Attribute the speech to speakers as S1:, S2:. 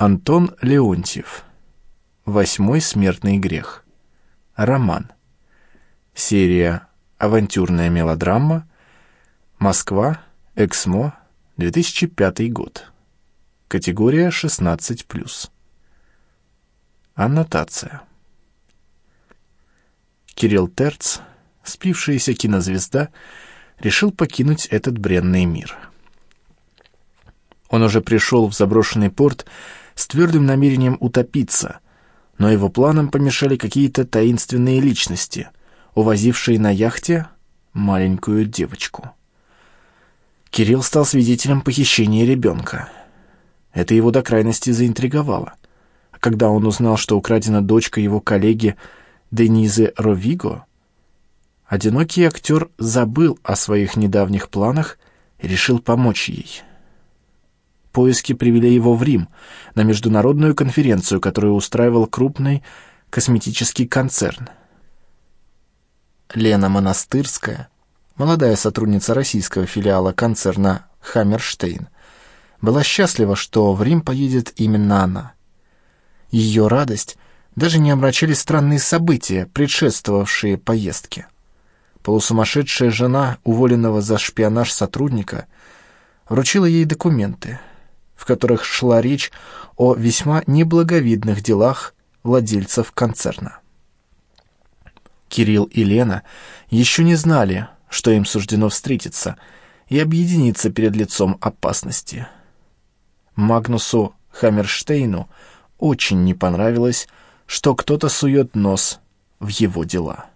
S1: Антон Леонтьев. Восьмой смертный грех. Роман. Серия «Авантюрная мелодрама». Москва. Эксмо. 2005 год. Категория 16+. Аннотация. Кирилл Терц, спившаяся кинозвезда, решил покинуть этот бренный мир. Он уже пришел в заброшенный порт с твердым намерением утопиться, но его планам помешали какие-то таинственные личности, увозившие на яхте маленькую девочку. Кирилл стал свидетелем похищения ребенка. Это его до крайности заинтриговало. Когда он узнал, что украдена дочка его коллеги Денизы Ровиго, одинокий актер забыл о своих недавних планах и решил помочь ей поиски привели его в Рим, на международную конференцию, которую устраивал крупный косметический концерн. Лена Монастырская, молодая сотрудница российского филиала концерна «Хаммерштейн», была счастлива, что в Рим поедет именно она. Ее радость даже не омрачили странные события, предшествовавшие поездке. Полусумасшедшая жена уволенного за шпионаж сотрудника вручила ей документы, которых шла речь о весьма неблаговидных делах владельцев концерна. Кирилл и Лена еще не знали, что им суждено встретиться и объединиться перед лицом опасности. Магнусу Хаммерштейну очень не понравилось, что кто-то сует нос в его дела.